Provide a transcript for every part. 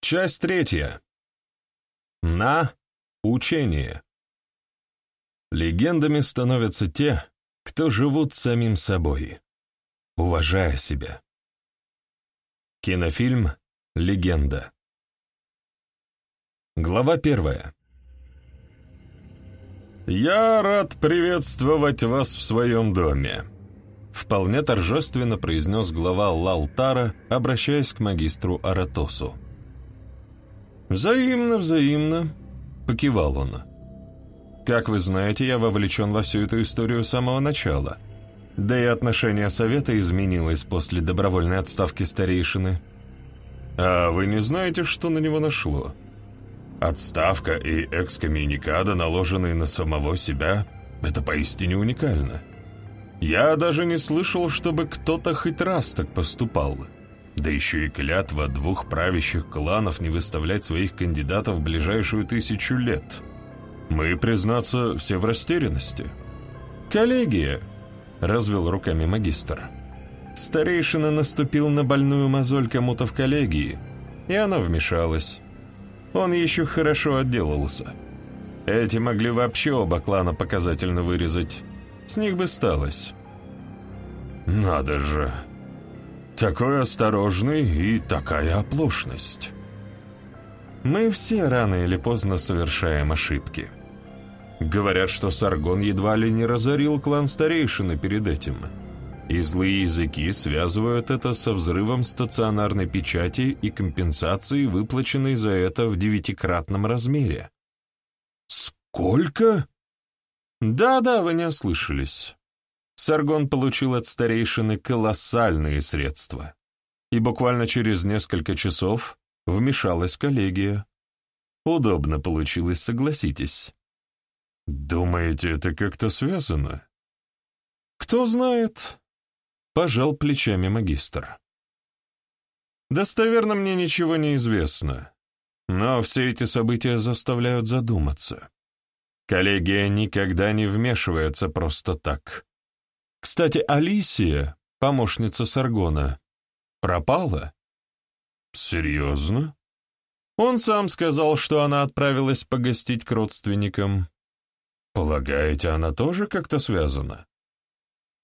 Часть третья. На учение. Легендами становятся те, кто живут самим собой, уважая себя. Кинофильм «Легенда». Глава первая. «Я рад приветствовать вас в своем доме», — вполне торжественно произнес глава Лалтара, обращаясь к магистру Аратосу. «Взаимно, взаимно», — покивал он. «Как вы знаете, я вовлечен во всю эту историю с самого начала. Да и отношение Совета изменилось после добровольной отставки старейшины. А вы не знаете, что на него нашло? Отставка и экскоммуникада, наложенные на самого себя, это поистине уникально. Я даже не слышал, чтобы кто-то хоть раз так поступал». Да еще и клятва двух правящих кланов не выставлять своих кандидатов в ближайшую тысячу лет. Мы, признаться, все в растерянности. «Коллегия!» — развел руками магистр. Старейшина наступил на больную мозоль кому-то в коллегии, и она вмешалась. Он еще хорошо отделался. Эти могли вообще оба клана показательно вырезать. С них бы сталось. «Надо же!» Такой осторожный и такая оплошность. Мы все рано или поздно совершаем ошибки. Говорят, что Саргон едва ли не разорил клан старейшины перед этим. И злые языки связывают это со взрывом стационарной печати и компенсацией, выплаченной за это в девятикратном размере. «Сколько?» «Да-да, вы не ослышались. Саргон получил от старейшины колоссальные средства, и буквально через несколько часов вмешалась коллегия. Удобно получилось, согласитесь. «Думаете, это как-то связано?» «Кто знает?» — пожал плечами магистр. «Достоверно мне ничего не известно, но все эти события заставляют задуматься. Коллегия никогда не вмешивается просто так. Кстати, Алисия, помощница Саргона, пропала. Серьезно? Он сам сказал, что она отправилась погостить к родственникам. Полагаете, она тоже как-то связана?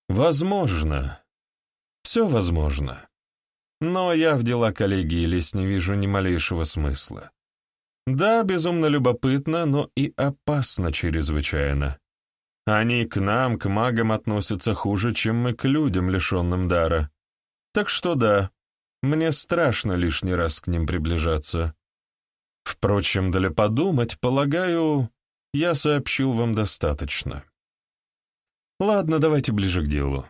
Возможно. Все возможно. Но я в дела коллегии лезть не вижу ни малейшего смысла. Да, безумно любопытно, но и опасно чрезвычайно. Они к нам, к магам, относятся хуже, чем мы к людям, лишенным дара. Так что да, мне страшно лишний раз к ним приближаться. Впрочем, для подумать, полагаю, я сообщил вам достаточно. Ладно, давайте ближе к делу.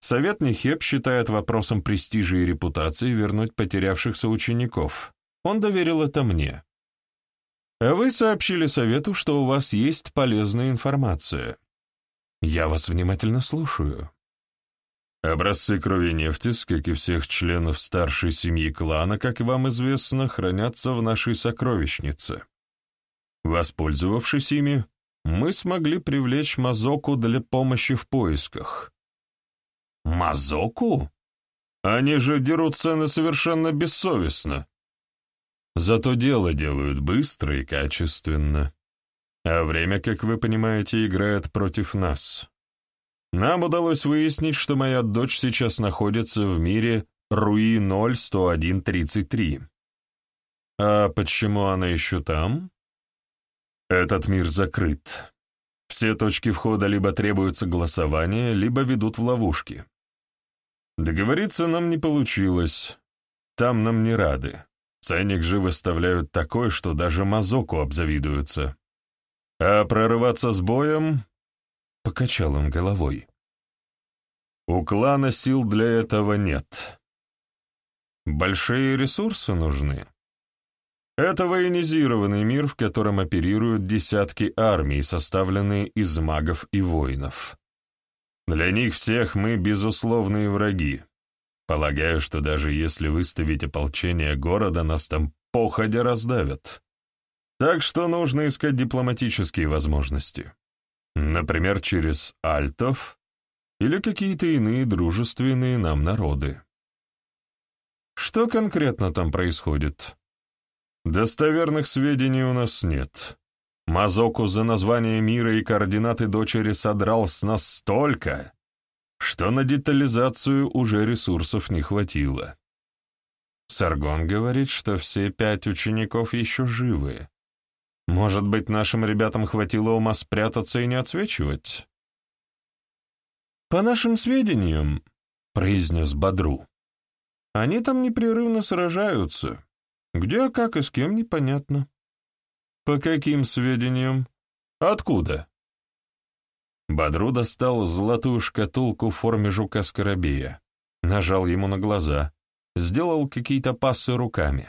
Совет Нехеп считает вопросом престижа и репутации вернуть потерявшихся учеников. Он доверил это мне. А вы сообщили совету, что у вас есть полезная информация. Я вас внимательно слушаю. Образцы крови Нефтис, как и всех членов старшей семьи клана, как вам известно, хранятся в нашей сокровищнице. Воспользовавшись ими, мы смогли привлечь Мазоку для помощи в поисках. Мазоку? Они же дерут цены совершенно бессовестно. Зато дело делают быстро и качественно. А время, как вы понимаете, играет против нас. Нам удалось выяснить, что моя дочь сейчас находится в мире Руи 010133. А почему она еще там? Этот мир закрыт. Все точки входа либо требуют согласования, либо ведут в ловушки. Договориться нам не получилось. Там нам не рады. Ценник же выставляют такой, что даже Мазоку обзавидуются. А прорываться с боем... Покачал он головой. У клана сил для этого нет. Большие ресурсы нужны. Это военизированный мир, в котором оперируют десятки армий, составленные из магов и воинов. Для них всех мы безусловные враги. Полагаю, что даже если выставить ополчение города, нас там походя раздавят. Так что нужно искать дипломатические возможности. Например, через альтов или какие-то иные дружественные нам народы. Что конкретно там происходит? Достоверных сведений у нас нет. Мазоку за название мира и координаты дочери содрал с нас столько, что на детализацию уже ресурсов не хватило. Саргон говорит, что все пять учеников еще живы. Может быть, нашим ребятам хватило ума спрятаться и не отсвечивать? «По нашим сведениям», — произнес Бадру, — «они там непрерывно сражаются. Где, как и с кем, непонятно». «По каким сведениям? Откуда?» Бадру достал золотую шкатулку в форме жука-скоробея, нажал ему на глаза, сделал какие-то пассы руками.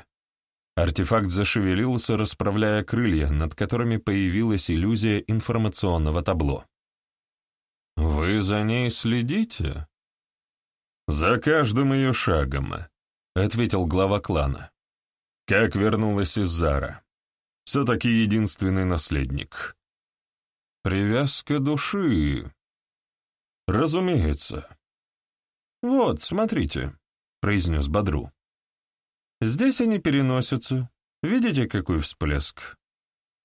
Артефакт зашевелился, расправляя крылья, над которыми появилась иллюзия информационного табло. «Вы за ней следите?» «За каждым ее шагом», — ответил глава клана. «Как вернулась из Зара. Все-таки единственный наследник». «Привязка души...» «Разумеется». «Вот, смотрите», — произнес Бадру. «Здесь они переносятся. Видите, какой всплеск?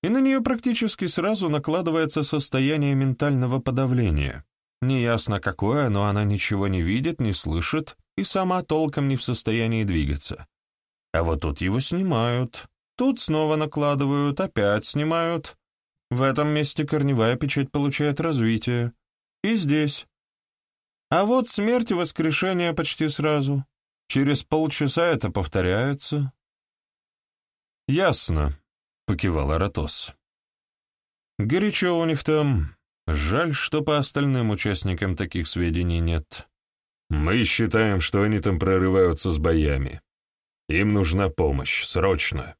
и на нее практически сразу накладывается состояние ментального подавления. Неясно какое, но она ничего не видит, не слышит и сама толком не в состоянии двигаться. А вот тут его снимают, тут снова накладывают, опять снимают. В этом месте корневая печать получает развитие. И здесь. А вот смерть и воскрешение почти сразу. Через полчаса это повторяется. Ясно покивал Аратос. «Горячо у них там. Жаль, что по остальным участникам таких сведений нет. Мы считаем, что они там прорываются с боями. Им нужна помощь, срочно.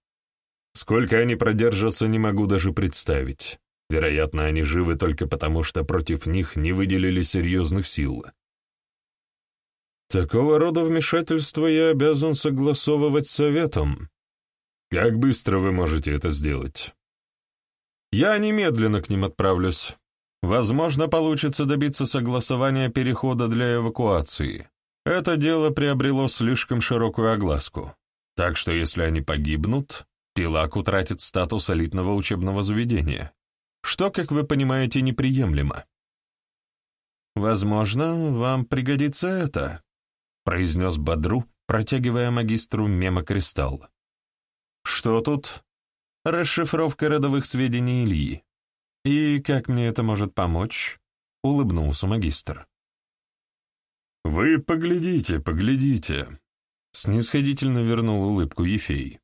Сколько они продержатся, не могу даже представить. Вероятно, они живы только потому, что против них не выделили серьезных сил. Такого рода вмешательство я обязан согласовывать советом, как быстро вы можете это сделать? Я немедленно к ним отправлюсь. Возможно, получится добиться согласования перехода для эвакуации. Это дело приобрело слишком широкую огласку. Так что если они погибнут, Пилак утратит статус элитного учебного заведения, что, как вы понимаете, неприемлемо. «Возможно, вам пригодится это», — произнес Бадру, протягивая магистру мемокристалл. Что тут? Расшифровка родовых сведений Ильи. И как мне это может помочь? Улыбнулся магистр. Вы поглядите, поглядите. Снисходительно вернул улыбку Ефей.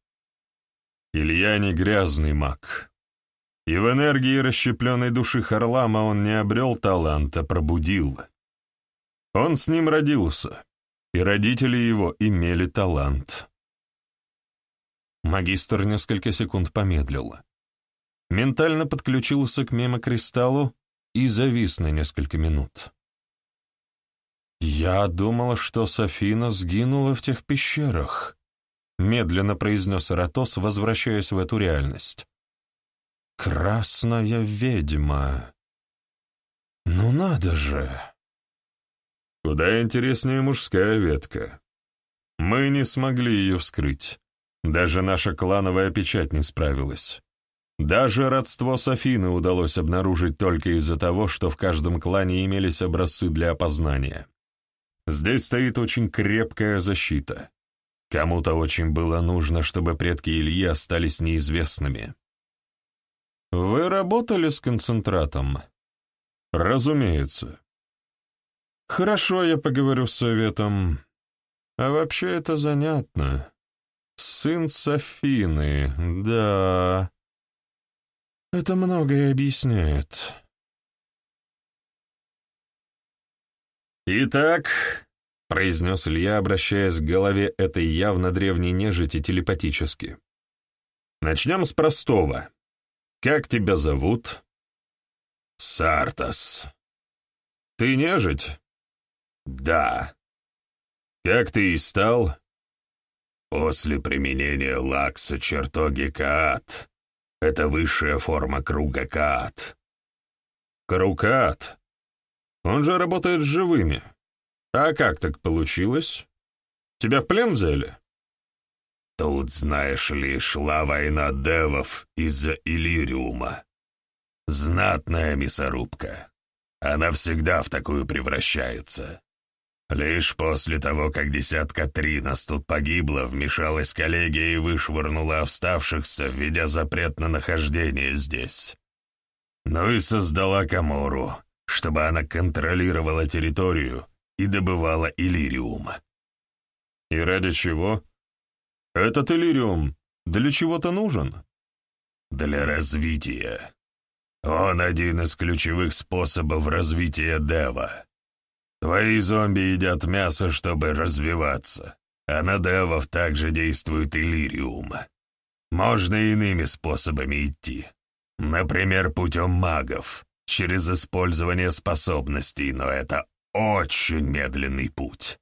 Илья не грязный маг. И в энергии расщепленной души Харлама он не обрел таланта, пробудил. Он с ним родился, и родители его имели талант. Магистр несколько секунд помедлил. Ментально подключился к мемокристаллу и завис на несколько минут. «Я думал, что Софина сгинула в тех пещерах», — медленно произнес Ратос, возвращаясь в эту реальность. «Красная ведьма! Ну надо же!» «Куда интереснее мужская ветка. Мы не смогли ее вскрыть. Даже наша клановая печать не справилась. Даже родство с Афиной удалось обнаружить только из-за того, что в каждом клане имелись образцы для опознания. Здесь стоит очень крепкая защита. Кому-то очень было нужно, чтобы предки Ильи остались неизвестными. «Вы работали с концентратом?» «Разумеется». «Хорошо, я поговорю с советом. А вообще это занятно. Сын Софины, да. Это многое объясняет. «Итак», — произнес Илья, обращаясь к голове этой явно древней нежити телепатически, — «начнем с простого. Как тебя зовут?» «Сартас». «Ты нежить?» «Да». «Как ты и стал?» После применения лакса чертоги Каат — это высшая форма круга Каат. Круг Каат? Он же работает с живыми. А как так получилось? Тебя в плен взяли? Тут, знаешь ли, шла война девов из-за Иллириума. Знатная мясорубка. Она всегда в такую превращается. Лишь после того, как десятка три нас тут погибло, вмешалась коллегия и вышвырнула оставшихся, введя запрет на нахождение здесь. Ну и создала Камору, чтобы она контролировала территорию и добывала Иллириум. И ради чего? Этот Иллириум для чего-то нужен? Для развития. Он один из ключевых способов развития Дева. Твои зомби едят мясо, чтобы развиваться, а на Девов также действует Иллириум. Можно иными способами идти. Например, путем магов, через использование способностей, но это очень медленный путь.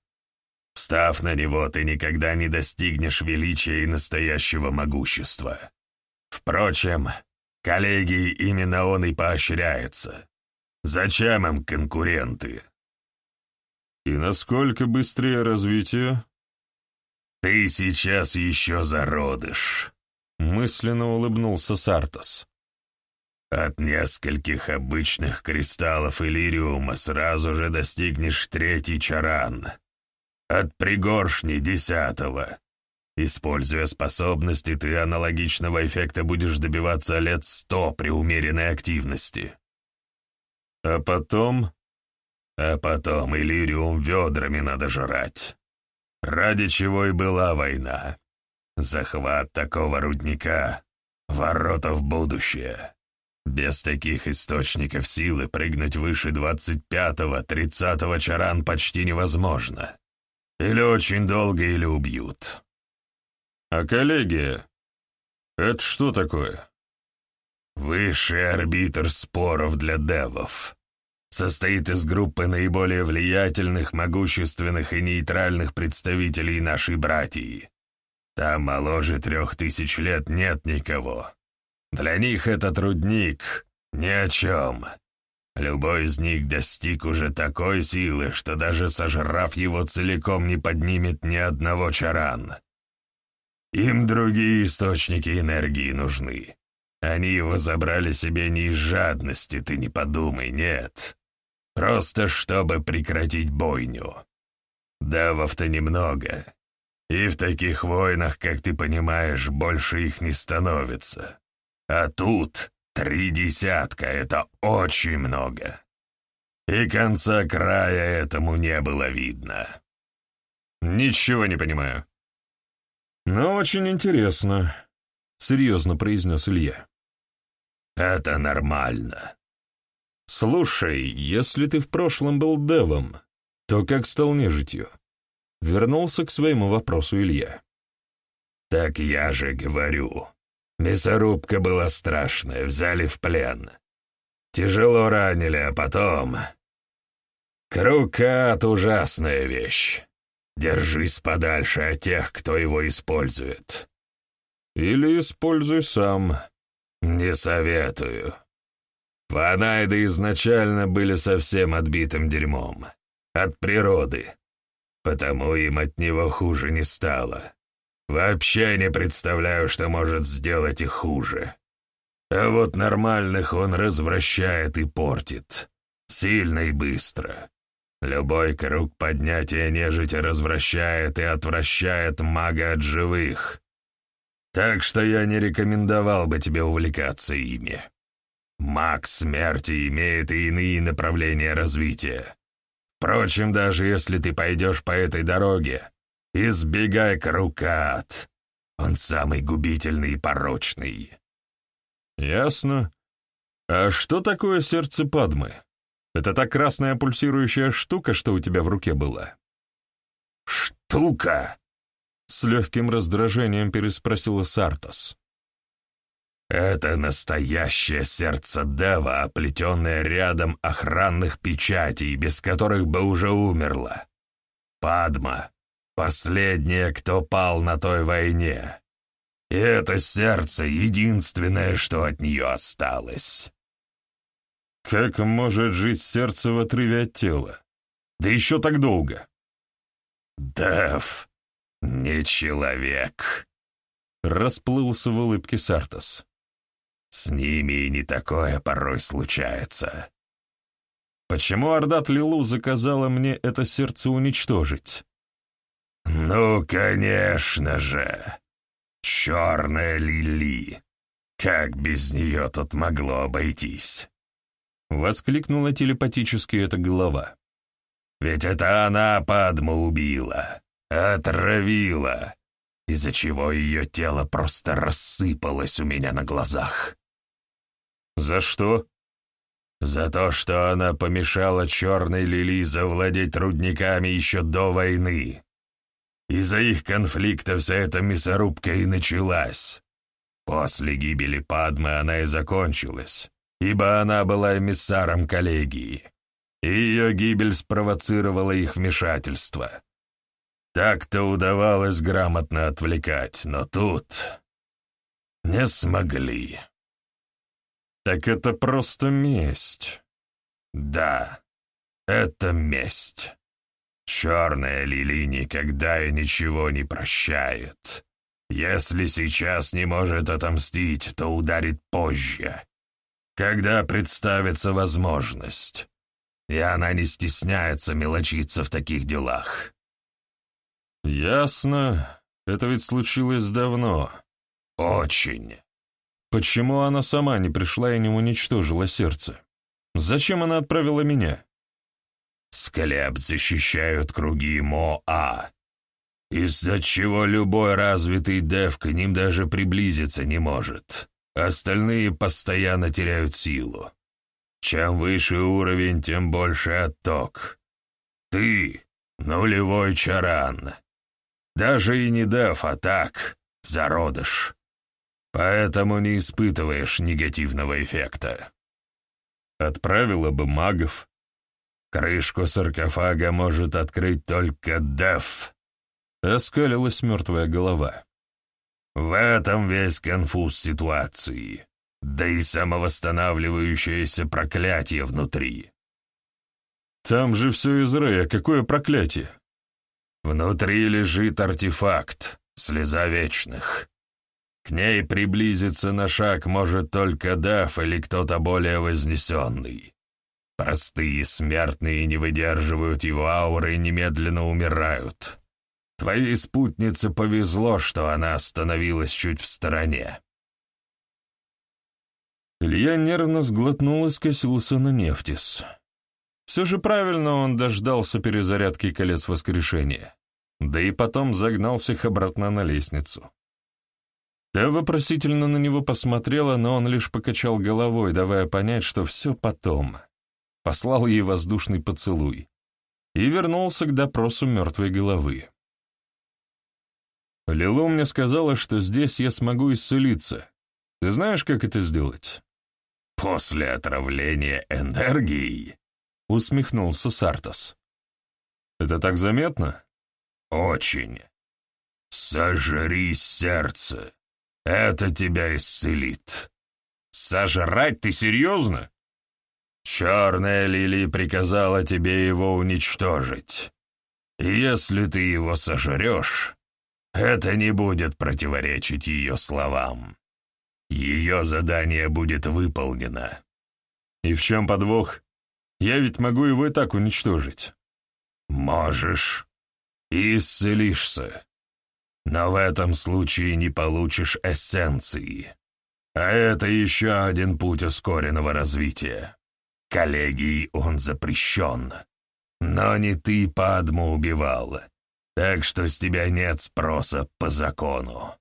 Встав на него, ты никогда не достигнешь величия и настоящего могущества. Впрочем, коллегии именно он и поощряется. Зачем им конкуренты? И насколько быстрее развитие? Ты сейчас еще зародыш, мысленно улыбнулся Сартос. От нескольких обычных кристаллов Иллириума сразу же достигнешь третий чаран. От пригоршни десятого. Используя способности, ты аналогичного эффекта будешь добиваться лет сто при умеренной активности. А потом а потом Иллириум ведрами надо жрать. Ради чего и была война. Захват такого рудника — ворота в будущее. Без таких источников силы прыгнуть выше двадцать пятого, тридцатого чаран почти невозможно. Или очень долго, или убьют. А коллегия? Это что такое? Высший арбитр споров для девов состоит из группы наиболее влиятельных, могущественных и нейтральных представителей нашей братьи. Там моложе трех тысяч лет нет никого. Для них этот рудник ни о чем. Любой из них достиг уже такой силы, что даже сожрав его целиком не поднимет ни одного чаран. Им другие источники энергии нужны. Они его забрали себе не из жадности, ты не подумай, нет. Просто чтобы прекратить бойню. Давов-то немного. И в таких войнах, как ты понимаешь, больше их не становится. А тут три десятка — это очень много. И конца края этому не было видно. Ничего не понимаю. Но очень интересно, — серьезно произнес Илья. Это нормально. «Слушай, если ты в прошлом был девом, то как стал нежитью?» Вернулся к своему вопросу Илья. «Так я же говорю. Мясорубка была страшная, взяли в плен. Тяжело ранили, а потом... Крукат — ужасная вещь. Держись подальше от тех, кто его использует». «Или используй сам». «Не советую. Фанайды изначально были совсем отбитым дерьмом. От природы. Потому им от него хуже не стало. Вообще не представляю, что может сделать их хуже. А вот нормальных он развращает и портит. Сильно и быстро. Любой круг поднятия нежити развращает и отвращает мага от живых. Так что я не рекомендовал бы тебе увлекаться ими. Маг смерти имеет и иные направления развития. Впрочем, даже если ты пойдешь по этой дороге, избегай Крукат. Он самый губительный и порочный. Ясно. А что такое сердце Падмы? Это та красная пульсирующая штука, что у тебя в руке была? Штука? С легким раздражением переспросила Сартос. Это настоящее сердце Дева, оплетенное рядом охранных печатей, без которых бы уже умерло. Падма — последняя, кто пал на той войне. И это сердце — единственное, что от нее осталось. Как может жить сердце в отрыве от тела? Да еще так долго. Дев не человек. Расплылся в улыбке Сартос. С ними и не такое порой случается. Почему Ордат Лилу заказала мне это сердце уничтожить? Ну, конечно же. Черная Лили. Как без нее тут могло обойтись? Воскликнула телепатически эта голова. Ведь это она Падму убила, отравила, из-за чего ее тело просто рассыпалось у меня на глазах. «За что?» «За то, что она помешала черной Лили завладеть рудниками еще до войны. Из-за их конфликта вся эта мясорубка и началась. После гибели Падмы она и закончилась, ибо она была эмиссаром коллегии, ее гибель спровоцировала их вмешательство. Так-то удавалось грамотно отвлекать, но тут не смогли». Так это просто месть. Да, это месть. Черная Лили никогда и ничего не прощает. Если сейчас не может отомстить, то ударит позже, когда представится возможность. И она не стесняется мелочиться в таких делах. Ясно. Это ведь случилось давно. Очень. Почему она сама не пришла и не уничтожила сердце? Зачем она отправила меня? Склеп защищают круги Мо-А, из-за чего любой развитый дев к ним даже приблизиться не может. Остальные постоянно теряют силу. Чем выше уровень, тем больше отток. Ты — нулевой чаран. Даже и не дев, а так, зародыш. Поэтому не испытываешь негативного эффекта. Отправила бы магов. Крышку саркофага может открыть только Деф. Оскалилась мертвая голова. В этом весь конфуз ситуации. Да и самовосстанавливающееся проклятие внутри. Там же все из Рея, какое проклятие? Внутри лежит артефакт, слеза вечных. К ней приблизиться на шаг может только Даф или кто-то более вознесенный. Простые смертные не выдерживают его ауры и немедленно умирают. Твоей спутнице повезло, что она остановилась чуть в стороне. Илья нервно сглотнул и скосился на Нефтис. Все же правильно он дождался перезарядки колец воскрешения, да и потом загнал всех обратно на лестницу. Та вопросительно на него посмотрела, но он лишь покачал головой, давая понять, что все потом. Послал ей воздушный поцелуй и вернулся к допросу мертвой головы. Лилу мне сказала, что здесь я смогу исцелиться. Ты знаешь, как это сделать? После отравления энергией? Усмехнулся Сартос. Это так заметно? Очень. Сожри сердце. Это тебя исцелит. Сожрать ты серьезно? Черная Лили приказала тебе его уничтожить. Если ты его сожрешь, это не будет противоречить ее словам. Ее задание будет выполнено. И в чем подвох? Я ведь могу его и так уничтожить. Можешь. И исцелишься. Но в этом случае не получишь эссенции. А это еще один путь ускоренного развития. Коллегии он запрещен. Но не ты Падму убивал, так что с тебя нет спроса по закону.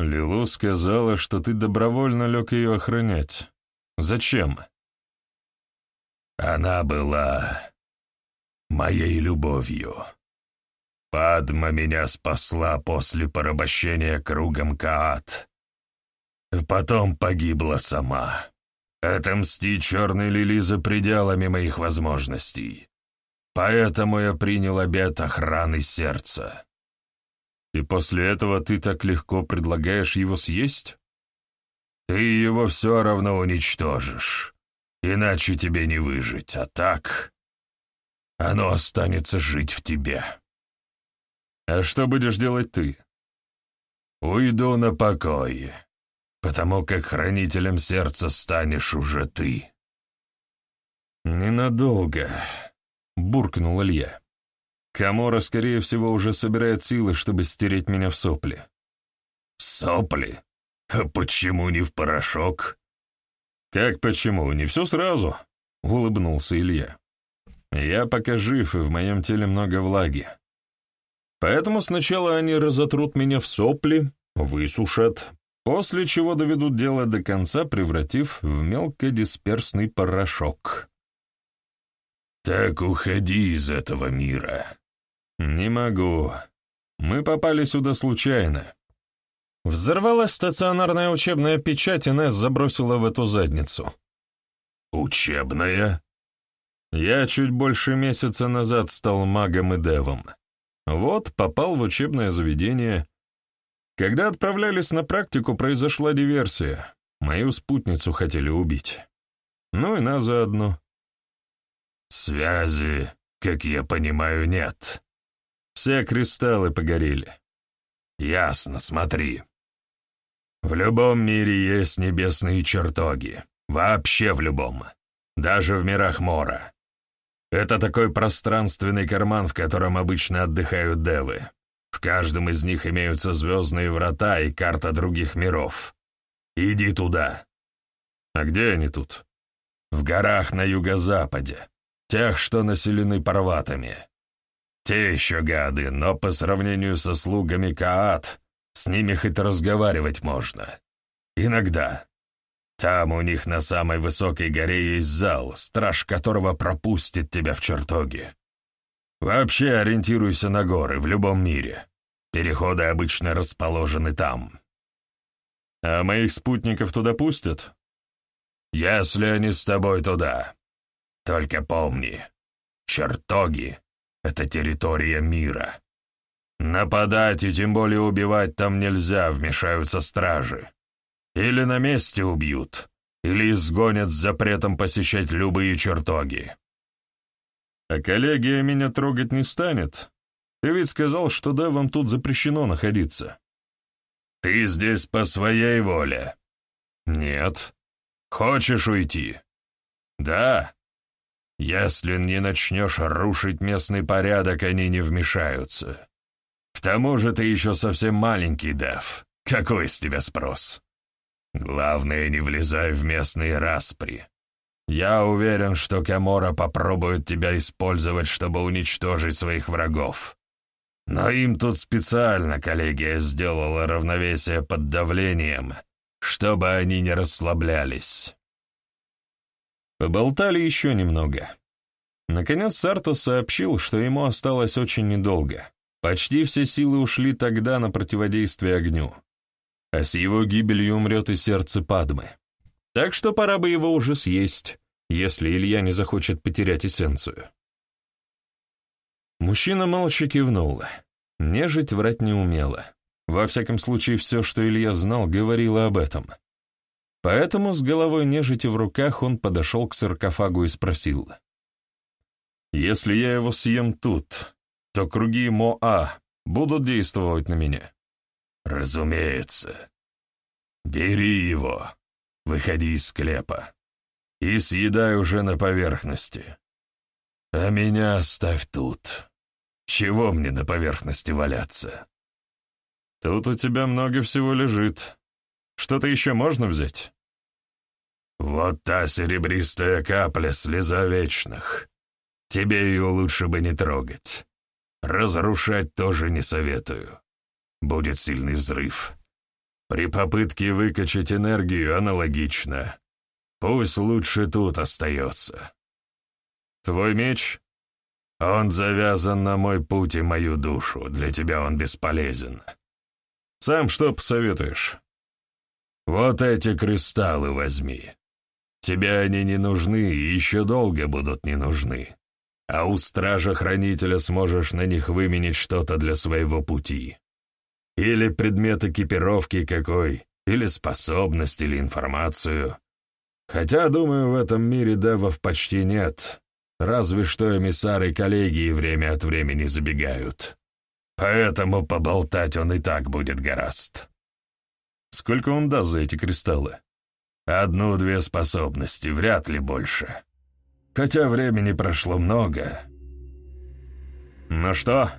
Лилу сказала, что ты добровольно лег ее охранять. Зачем? Она была моей любовью. Падма меня спасла после порабощения кругом Каат. Потом погибла сама. Отомстить черной лили за пределами моих возможностей. Поэтому я принял обет охраны сердца. И после этого ты так легко предлагаешь его съесть? Ты его все равно уничтожишь, иначе тебе не выжить, а так оно останется жить в тебе. А что будешь делать ты? Уйду на покой, потому как хранителем сердца станешь уже ты. «Ненадолго», — буркнул Илья. «Камора, скорее всего, уже собирает силы, чтобы стереть меня в сопли». «Сопли? А почему не в порошок?» «Как почему? Не все сразу», — улыбнулся Илья. «Я пока жив, и в моем теле много влаги. Поэтому сначала они разотрут меня в сопли, высушат, после чего доведут дело до конца, превратив в мелкодисперсный порошок». «Так уходи из этого мира». «Не могу. Мы попали сюда случайно». Взорвалась стационарная учебная печать, и Несс забросила в эту задницу. «Учебная?» Я чуть больше месяца назад стал магом и девом. Вот, попал в учебное заведение. Когда отправлялись на практику, произошла диверсия. Мою спутницу хотели убить. Ну и нас заодно. Связи, как я понимаю, нет. Все кристаллы погорели. Ясно, смотри. В любом мире есть небесные чертоги. Вообще в любом. Даже в мирах Мора. Это такой пространственный карман, в котором обычно отдыхают девы. В каждом из них имеются звездные врата и карта других миров. Иди туда. А где они тут? В горах на юго-западе тех, что населены парватами. Те еще гады, но по сравнению со слугами Каат, с ними хоть разговаривать можно. Иногда. Там у них на самой высокой горе есть зал, страж которого пропустит тебя в чертоги. Вообще ориентируйся на горы в любом мире. Переходы обычно расположены там. А моих спутников туда пустят? Если они с тобой туда. Только помни, чертоги — это территория мира. Нападать и тем более убивать там нельзя, вмешаются стражи. Или на месте убьют, или изгонят с запретом посещать любые чертоги. А коллегия меня трогать не станет. Ты ведь сказал, что да, вам тут запрещено находиться. Ты здесь по своей воле. Нет. Хочешь уйти? Да. Если не начнешь рушить местный порядок, они не вмешаются. К тому же ты еще совсем маленький, Дев. Какой с тебя спрос? Главное, не влезай в местные распри. Я уверен, что Камора попробует тебя использовать, чтобы уничтожить своих врагов. Но им тут специально коллегия сделала равновесие под давлением, чтобы они не расслаблялись. Поболтали еще немного. Наконец Сартос сообщил, что ему осталось очень недолго. Почти все силы ушли тогда на противодействие огню. А с его гибелью умрет и сердце Падмы. Так что пора бы его уже съесть, если Илья не захочет потерять эссенцию. Мужчина молча кивнул. Нежить врать не умела. Во всяком случае, все, что Илья знал, говорило об этом. Поэтому с головой нежити в руках он подошел к саркофагу и спросил. «Если я его съем тут, то круги Моа будут действовать на меня?» «Разумеется. Бери его, выходи из склепа и съедай уже на поверхности. А меня оставь тут. Чего мне на поверхности валяться?» «Тут у тебя много всего лежит», что-то еще можно взять?» «Вот та серебристая капля слеза вечных. Тебе ее лучше бы не трогать. Разрушать тоже не советую. Будет сильный взрыв. При попытке выкачать энергию аналогично. Пусть лучше тут остается. Твой меч? Он завязан на мой путь и мою душу. Для тебя он бесполезен. Сам что посоветуешь? Вот эти кристаллы возьми. Тебе они не нужны и еще долго будут не нужны. А у стража-хранителя сможешь на них выменить что-то для своего пути. Или предмет экипировки какой, или способность, или информацию. Хотя, думаю, в этом мире девов почти нет, разве что эмиссары коллегии время от времени забегают. Поэтому поболтать он и так будет гораст. Сколько он даст за эти кристаллы? Одну-две способности, вряд ли больше. Хотя времени прошло много. «Ну что,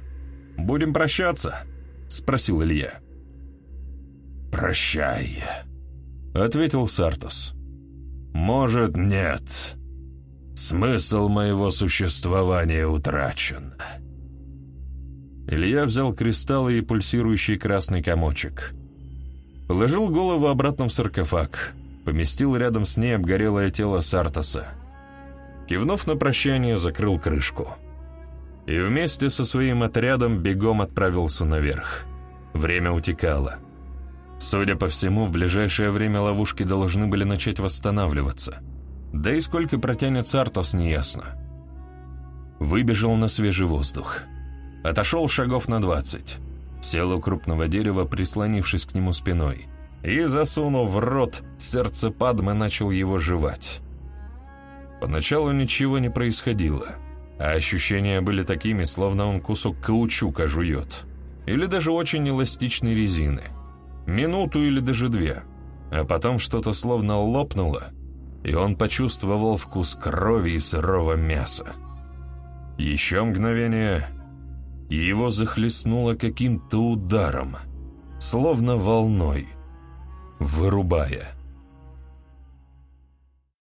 будем прощаться?» — спросил Илья. «Прощай», — ответил Сартос. «Может, нет. Смысл моего существования утрачен». Илья взял кристаллы и пульсирующий красный комочек. Положил голову обратно в саркофаг, поместил рядом с ней обгорелое тело Сартоса. Кивнув на прощание, закрыл крышку. И вместе со своим отрядом бегом отправился наверх. Время утекало. Судя по всему, в ближайшее время ловушки должны были начать восстанавливаться. Да и сколько протянет Сартос, неясно. Выбежал на свежий воздух. Отошел шагов на двадцать. Сел у крупного дерева, прислонившись к нему спиной. И, засунув в рот, сердце Падмы начал его жевать. Поначалу ничего не происходило, а ощущения были такими, словно он кусок каучука жует. Или даже очень эластичной резины. Минуту или даже две. А потом что-то словно лопнуло, и он почувствовал вкус крови и сырого мяса. Еще мгновение — и его захлестнуло каким-то ударом, словно волной, вырубая.